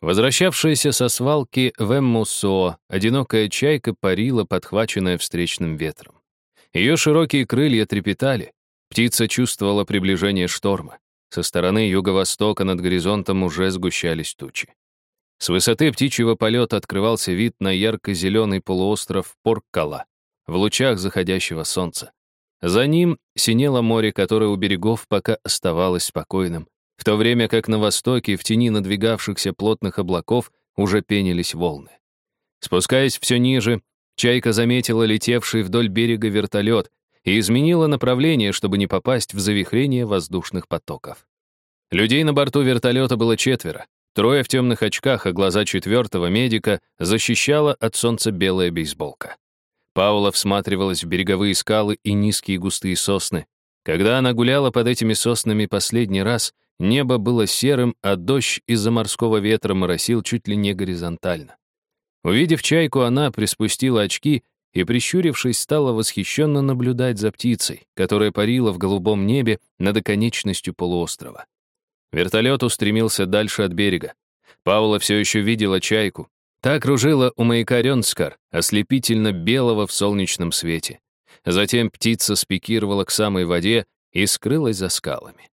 Возвращавшаяся со свалки в Эммусо, одинокая чайка парила, подхваченная встречным ветром. Ее широкие крылья трепетали. Птица чувствовала приближение шторма. Со стороны юго-востока над горизонтом уже сгущались тучи. С высоты птичьего полета открывался вид на ярко-зеленый полуостров Порккала в лучах заходящего солнца. За ним синело море, которое у берегов пока оставалось спокойным, в то время как на востоке, в тени надвигавшихся плотных облаков, уже пенились волны. Спускаясь все ниже, Чайка заметила летевший вдоль берега вертолет и изменила направление, чтобы не попасть в завихрение воздушных потоков. Людей на борту вертолета было четверо. Трое в темных очках, а глаза четвертого медика защищала от солнца белая бейсболка. Паула всматривалась в береговые скалы и низкие густые сосны. Когда она гуляла под этими соснами последний раз, небо было серым, а дождь из-за морского ветра моросил чуть ли не горизонтально. Увидев чайку, она приспустила очки и, прищурившись, стала восхищенно наблюдать за птицей, которая парила в голубом небе над оконечностью полуострова. Вертолет устремился дальше от берега. Паула все еще видела чайку. Та кружила у маяка Рёнскар, ослепительно белого в солнечном свете. Затем птица спикировала к самой воде и скрылась за скалами.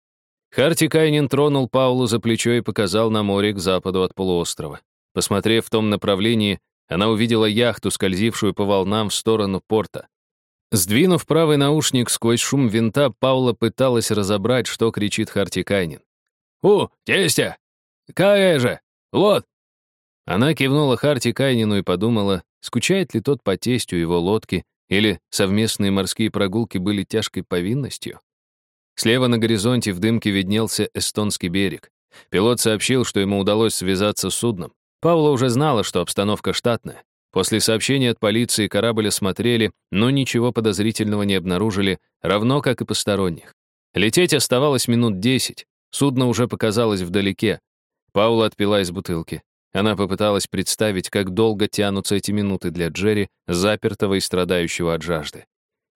Харти Кайнин тронул Паулу за плечо и показал на море к западу от полуострова. Посмотрев в том направлении, она увидела яхту, скользившую по волнам в сторону порта. Сдвинув правый наушник сквозь шум винта, Паула пыталась разобрать, что кричит Харти Кайнин. «У, тестя! Кая же! Лот!» Она кивнула Харти Кайнину и подумала, скучает ли тот по тестю его лодки, или совместные морские прогулки были тяжкой повинностью. Слева на горизонте в дымке виднелся эстонский берег. Пилот сообщил, что ему удалось связаться с судном. Павла уже знала, что обстановка штатная. После сообщения от полиции корабль осмотрели, но ничего подозрительного не обнаружили, равно как и посторонних. Лететь оставалось минут десять. Судно уже показалось вдалеке. Паула отпила из бутылки. Она попыталась представить, как долго тянутся эти минуты для Джерри, запертого и страдающего от жажды.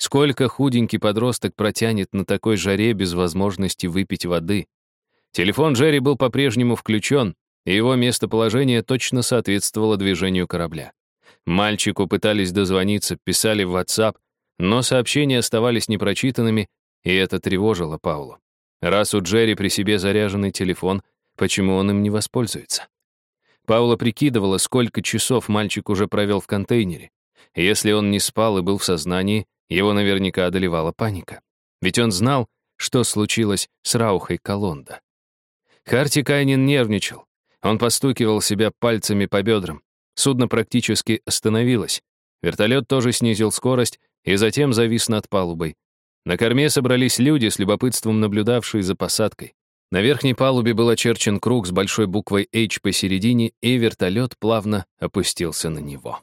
Сколько худенький подросток протянет на такой жаре без возможности выпить воды. Телефон Джерри был по-прежнему включен, и его местоположение точно соответствовало движению корабля. Мальчику пытались дозвониться, писали в WhatsApp, но сообщения оставались непрочитанными, и это тревожило Паулу. Раз у Джерри при себе заряженный телефон, почему он им не воспользуется? Паула прикидывала, сколько часов мальчик уже провел в контейнере. Если он не спал и был в сознании, его наверняка одолевала паника. Ведь он знал, что случилось с Раухой Колонда. Харти Кайнин нервничал. Он постукивал себя пальцами по бедрам. Судно практически остановилось. Вертолет тоже снизил скорость и затем завис над палубой. На корме собрались люди, с любопытством наблюдавшие за посадкой. На верхней палубе был очерчен круг с большой буквой H посередине, и вертолет плавно опустился на него.